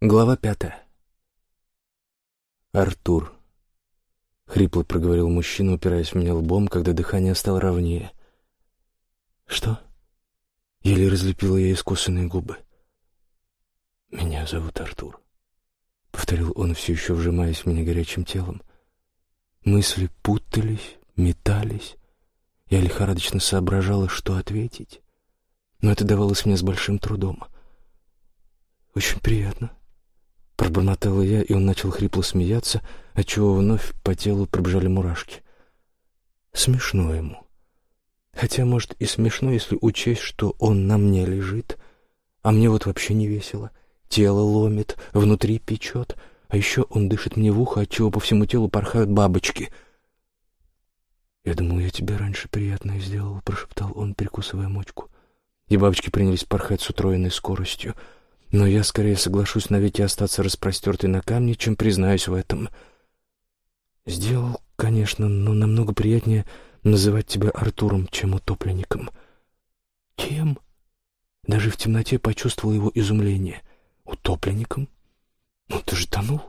Глава пятая. Артур. Хрипло проговорил мужчина, упираясь в меня лбом, когда дыхание стало ровнее. «Что?» Еле разлепила я искусанные губы. «Меня зовут Артур», — повторил он, все еще вжимаясь в меня горячим телом. Мысли путались, метались. Я лихорадочно соображала, что ответить. Но это давалось мне с большим трудом. «Очень приятно», Пробормотала я, и он начал хрипло смеяться, отчего вновь по телу пробежали мурашки. Смешно ему. Хотя, может, и смешно, если учесть, что он на мне лежит, а мне вот вообще не весело. Тело ломит, внутри печет, а еще он дышит мне в ухо, отчего по всему телу порхают бабочки. «Я думал, я тебе раньше приятное сделал», — прошептал он, перекусывая мочку. И бабочки принялись порхать с утроенной скоростью — но я скорее соглашусь навеки остаться распростертой на камне, чем признаюсь в этом. Сделал, конечно, но намного приятнее называть тебя Артуром, чем утопленником. Кем? Даже в темноте почувствовал его изумление. Утопленником? Ну, ты же тонул.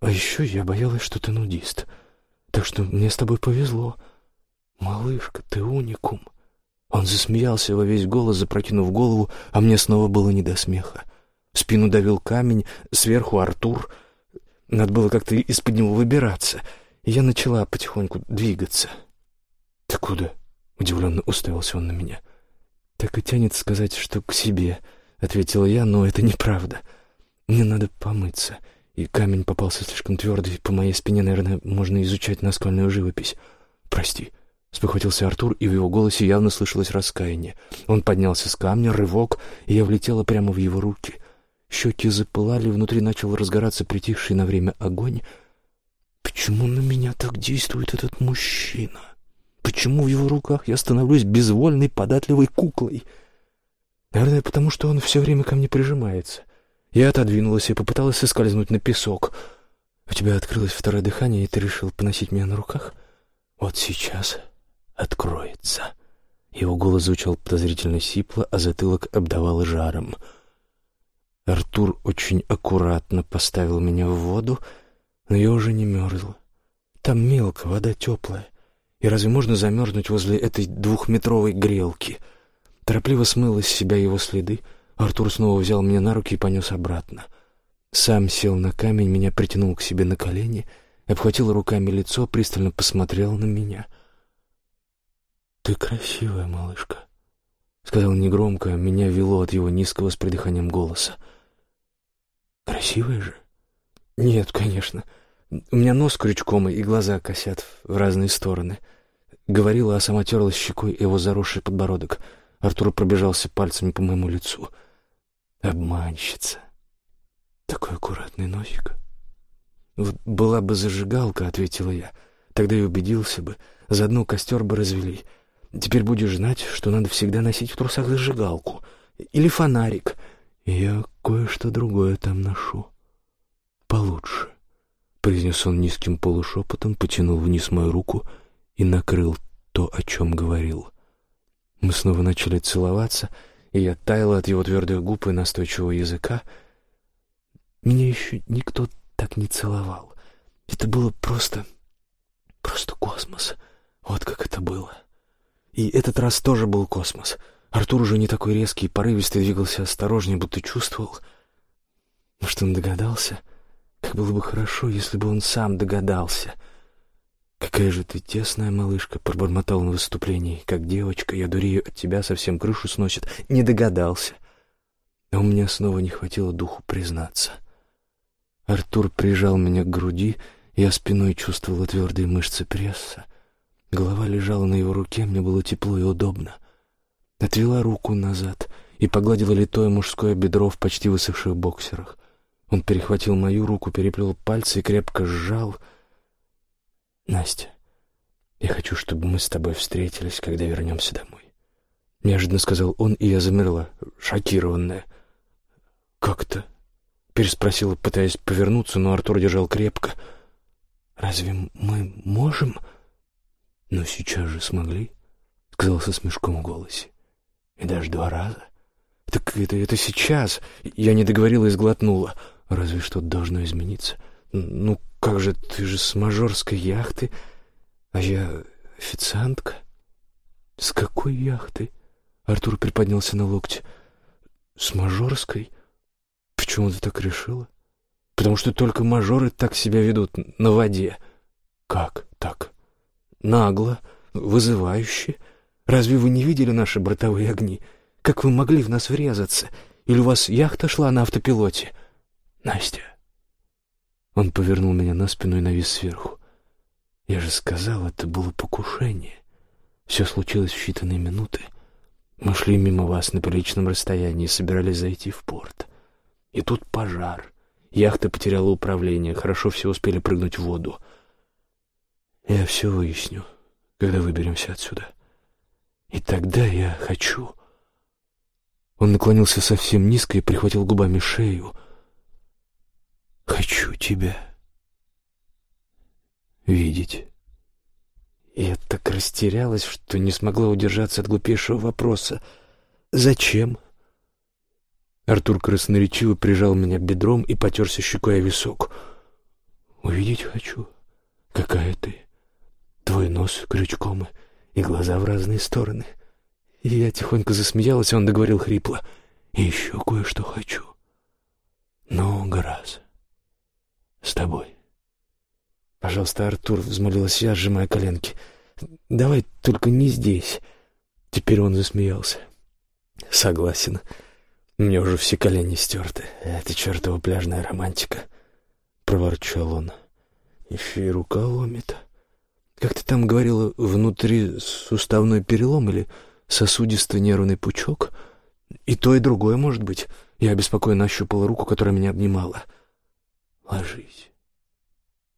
А еще я боялась, что ты нудист. Так что мне с тобой повезло. Малышка, ты уникум. Он засмеялся во весь голос, запрокинув голову, а мне снова было не до смеха. В спину давил камень, сверху Артур. Надо было как-то из-под него выбираться. Я начала потихоньку двигаться. «Ты куда?» — удивленно уставился он на меня. «Так и тянет сказать, что к себе», — ответила я, — «но это неправда. Мне надо помыться». И камень попался слишком твердый, по моей спине, наверное, можно изучать наскальную живопись. «Прости», Спохватился Артур, и в его голосе явно слышалось раскаяние. Он поднялся с камня, рывок, и я влетела прямо в его руки. Щеки запылали, внутри начал разгораться притихший на время огонь. Почему на меня так действует этот мужчина? Почему в его руках я становлюсь безвольной, податливой куклой? Наверное, потому что он все время ко мне прижимается. Я отодвинулась и попыталась соскользнуть на песок. У тебя открылось второе дыхание, и ты решил поносить меня на руках? Вот сейчас откроется. Его голос звучал подозрительно сипло, а затылок обдавал жаром. Артур очень аккуратно поставил меня в воду, но я уже не мерзла. Там мелко, вода теплая. И разве можно замерзнуть возле этой двухметровой грелки? Торопливо смыл из себя его следы. Артур снова взял меня на руки и понес обратно. Сам сел на камень, меня притянул к себе на колени, обхватил руками лицо, пристально посмотрел на меня — «Ты красивая, малышка», — сказал негромко, меня вело от его низкого с придыханием голоса. «Красивая же?» «Нет, конечно. У меня нос крючком, и глаза косят в разные стороны». Говорила, а сама терлась щекой его заросший подбородок. Артур пробежался пальцами по моему лицу. «Обманщица. Такой аккуратный носик». «Вот была бы зажигалка», — ответила я. «Тогда и убедился бы. Заодно костер бы развели». Теперь будешь знать, что надо всегда носить в трусах зажигалку или фонарик. Я кое-что другое там ношу. Получше, — произнес он низким полушепотом, потянул вниз мою руку и накрыл то, о чем говорил. Мы снова начали целоваться, и я таяла от его твердых губ и настойчивого языка. Меня еще никто так не целовал. Это было просто... просто космос. Вот как это было. И этот раз тоже был космос. Артур уже не такой резкий и порывистый, двигался осторожнее, будто чувствовал. Может, он догадался? Как было бы хорошо, если бы он сам догадался. «Какая же ты тесная малышка!» — пробормотал на выступлении. «Как девочка, я дурею от тебя, совсем крышу сносит». Не догадался. А у меня снова не хватило духу признаться. Артур прижал меня к груди, я спиной чувствовала твердые мышцы пресса. Голова лежала на его руке, мне было тепло и удобно. Отвела руку назад и погладила литое мужское бедро в почти высохших боксерах. Он перехватил мою руку, переплел пальцы и крепко сжал. «Настя, я хочу, чтобы мы с тобой встретились, когда вернемся домой». Неожиданно сказал он, и я замерла, шокированная. «Как-то?» — переспросила, пытаясь повернуться, но Артур держал крепко. «Разве мы можем?» «Но сейчас же смогли», — сказал со смешком в голосе. «И даже два раза». «Так это, это сейчас!» — я не договорила и сглотнула. Разве что-то должно измениться. Ну, как же, ты же с мажорской яхты, а я официантка. С какой яхты? Артур приподнялся на локте. С мажорской? Почему ты так решила? Потому что только мажоры так себя ведут на воде. Как так? Нагло, вызывающе. Разве вы не видели наши бортовые огни? Как вы могли в нас врезаться? Или у вас яхта шла на автопилоте? Настя. Он повернул меня на спину и навис сверху. Я же сказал, это было покушение. Все случилось в считанные минуты. Мы шли мимо вас на приличном расстоянии и собирались зайти в порт. И тут пожар. Яхта потеряла управление, хорошо все успели прыгнуть в воду. Я все выясню, когда выберемся отсюда. И тогда я хочу... Он наклонился совсем низко и прихватил губами шею. «Хочу тебя видеть». Я так растерялась, что не смогла удержаться от глупейшего вопроса. «Зачем?» Артур красноречиво прижал меня бедром и потерся щекой о висок. «Увидеть хочу. Какая ты. Твой нос крючком и глаза в разные стороны». И я тихонько засмеялась, и он договорил хрипло. «И еще кое-что хочу. Много раз. С тобой». «Пожалуйста, Артур», — взмолилась я, сжимая коленки. «Давай только не здесь». Теперь он засмеялся. «Согласен. Мне уже все колени стерты. Это чертова пляжная романтика». Проворчал он. «Еще и рука ломит. Как ты там говорила, внутри суставной перелом или сосудистый нервный пучок? И то, и другое может быть». Я обеспокоенно ощупала руку, которая меня обнимала. «Ложись».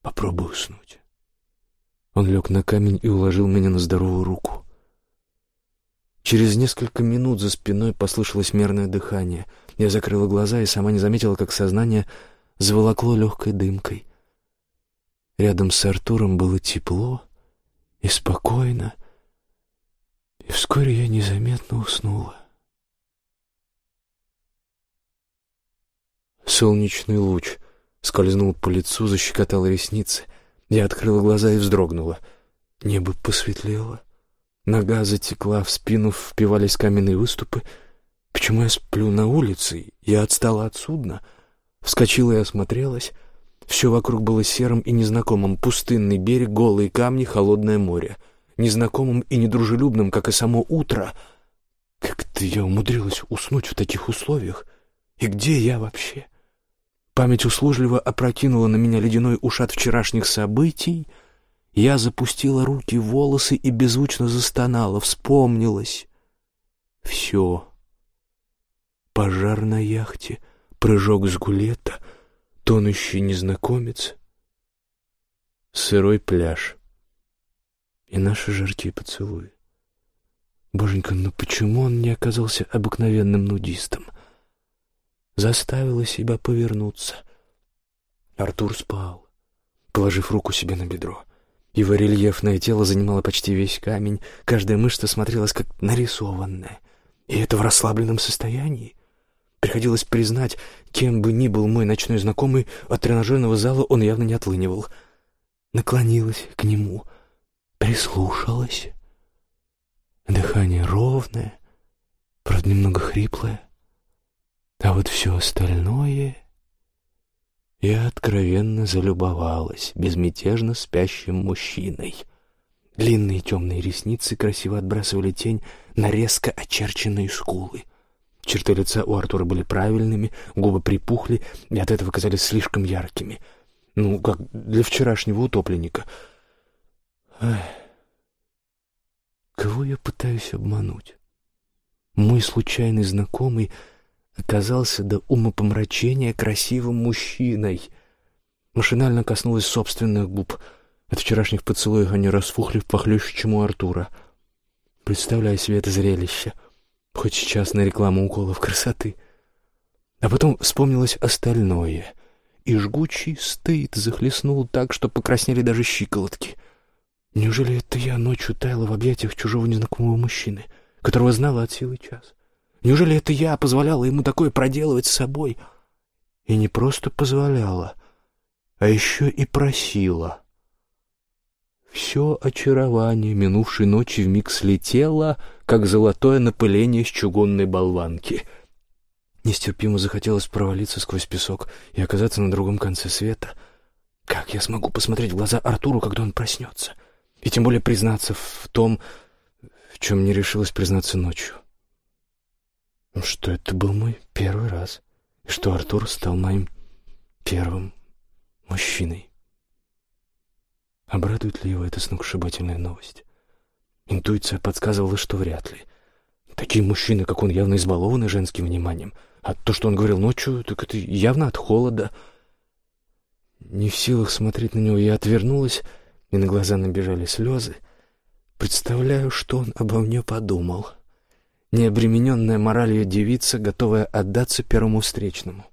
Попробуй уснуть. Он лег на камень и уложил меня на здоровую руку. Через несколько минут за спиной послышалось мерное дыхание. Я закрыла глаза и сама не заметила, как сознание заволокло легкой дымкой. Рядом с Артуром было тепло и спокойно, и вскоре я незаметно уснула. Солнечный луч скользнул по лицу, защекотал ресницы. Я открыла глаза и вздрогнула. Небо посветлело. Нога затекла, в спину впивались каменные выступы. Почему я сплю на улице? Я отстала от судна. Вскочила и осмотрелась. Все вокруг было серым и незнакомым. Пустынный берег, голые камни, холодное море. Незнакомым и недружелюбным, как и само утро. Как-то я умудрилась уснуть в таких условиях. И где я вообще? — Память услужливо опрокинула на меня ледяной ушат вчерашних событий. Я запустила руки в волосы и беззвучно застонала, вспомнилась. Все. Пожар на яхте, прыжок с гулета, тонущий незнакомец, сырой пляж и наши жаркие поцелуи. Боженька, ну почему он не оказался обыкновенным нудистом? — заставила себя повернуться. Артур спал, положив руку себе на бедро. Его рельефное тело занимало почти весь камень, каждая мышца смотрелась как нарисованная. И это в расслабленном состоянии. Приходилось признать, кем бы ни был мой ночной знакомый, от тренажерного зала он явно не отлынивал. Наклонилась к нему, прислушалась. Дыхание ровное, правда, немного хриплое. А вот все остальное... Я откровенно залюбовалась безмятежно спящим мужчиной. Длинные темные ресницы красиво отбрасывали тень на резко очерченные скулы. Черты лица у Артура были правильными, губы припухли и от этого казались слишком яркими. Ну, как для вчерашнего утопленника. Эх. Кого я пытаюсь обмануть? Мой случайный знакомый оказался до умопомрачения красивым мужчиной. Машинально коснулась собственных губ. От вчерашних поцелуев они расфухли в похлещущему Артура. Представляю себе это зрелище. Хоть сейчас на рекламу уколов красоты. А потом вспомнилось остальное. И жгучий стыд захлестнул так, что покраснели даже щиколотки. Неужели это я ночью таяла в объятиях чужого незнакомого мужчины, которого знала от силы час? Неужели это я позволяла ему такое проделывать с собой? И не просто позволяла, а еще и просила. Все очарование минувшей ночи вмиг слетело, как золотое напыление с чугунной болванки. Нестерпимо захотелось провалиться сквозь песок и оказаться на другом конце света. Как я смогу посмотреть в глаза Артуру, когда он проснется? И тем более признаться в том, в чем не решилась признаться ночью. Что это был мой первый раз, и что Артур стал моим первым мужчиной. Обрадует ли его эта сногсшибательная новость? Интуиция подсказывала, что вряд ли. Такие мужчины, как он, явно избалованы женским вниманием. А то, что он говорил ночью, так это явно от холода. Не в силах смотреть на него, я отвернулась, и на глаза набежали слезы. Представляю, что он обо мне подумал. Необремененная моралью девица, готовая отдаться первому встречному.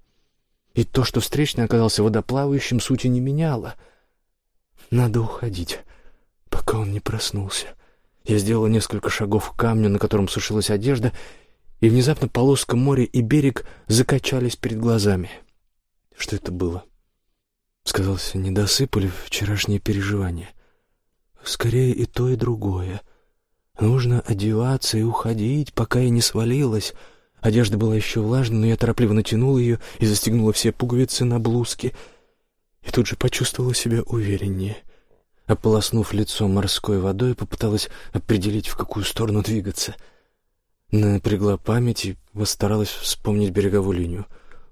И то, что встречный оказался водоплавающим, сути не меняло — надо уходить, пока он не проснулся. Я сделала несколько шагов к камню, на котором сушилась одежда, и внезапно полоска моря и берег закачались перед глазами. Что это было? Сказался недосып или вчерашние переживания? Скорее и то, и другое. Нужно одеваться и уходить, пока я не свалилась. Одежда была еще влажной, но я торопливо натянула ее и застегнула все пуговицы на блузке — и тут же почувствовала себя увереннее. Ополоснув лицо морской водой, попыталась определить, в какую сторону двигаться. Напрягла память и постаралась вспомнить береговую линию,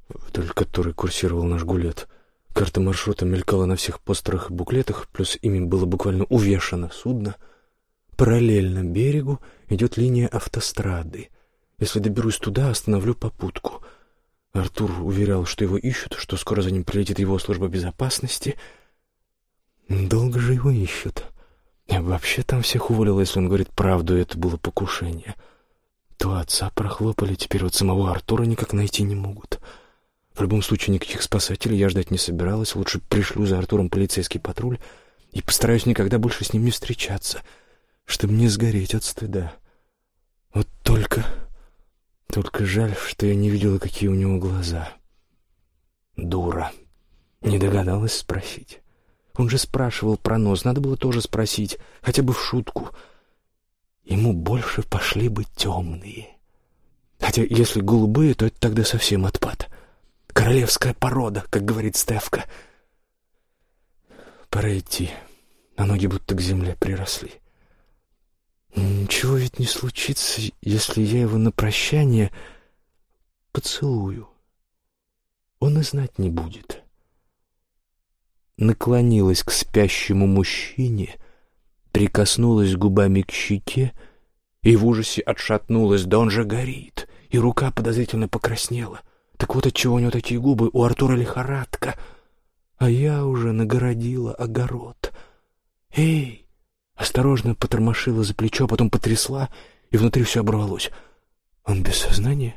вдоль которой курсировал наш гулет. Карта маршрута мелькала на всех постерах и буклетах, плюс ими было буквально увешано судно. Параллельно берегу идет линия автострады. Если доберусь туда, остановлю попутку — Артур уверял, что его ищут, что скоро за ним прилетит его служба безопасности. Долго же его ищут. Я вообще там всех уволил, если он говорит правду, это было покушение. То отца прохлопали, теперь вот самого Артура никак найти не могут. В любом случае, никаких спасателей я ждать не собиралась. Лучше пришлю за Артуром полицейский патруль и постараюсь никогда больше с ним не встречаться, чтобы не сгореть от стыда. Вот только... Только жаль, что я не видела, какие у него глаза. Дура. Не догадалась спросить. Он же спрашивал про нос, надо было тоже спросить, хотя бы в шутку. Ему больше пошли бы темные. Хотя если голубые, то это тогда совсем отпад. Королевская порода, как говорит Стевка. Пора идти, а ноги будто к земле приросли. Ничего ведь не случится, если я его на прощание поцелую. Он и знать не будет. Наклонилась к спящему мужчине, прикоснулась губами к щеке и в ужасе отшатнулась, да он же горит, и рука подозрительно покраснела. Так вот отчего у него такие губы, у Артура лихорадка, а я уже нагородила огород. «Эй!» Осторожно потормошила за плечо, потом потрясла, и внутри все оборвалось. Он без сознания?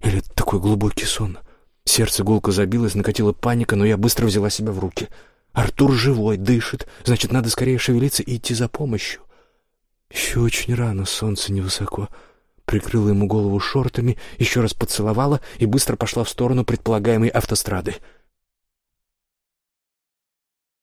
Или такой глубокий сон? Сердце гулко забилось, накатила паника, но я быстро взяла себя в руки. Артур живой, дышит, значит, надо скорее шевелиться и идти за помощью. Еще очень рано, солнце невысоко. Прикрыла ему голову шортами, еще раз поцеловала и быстро пошла в сторону предполагаемой автострады —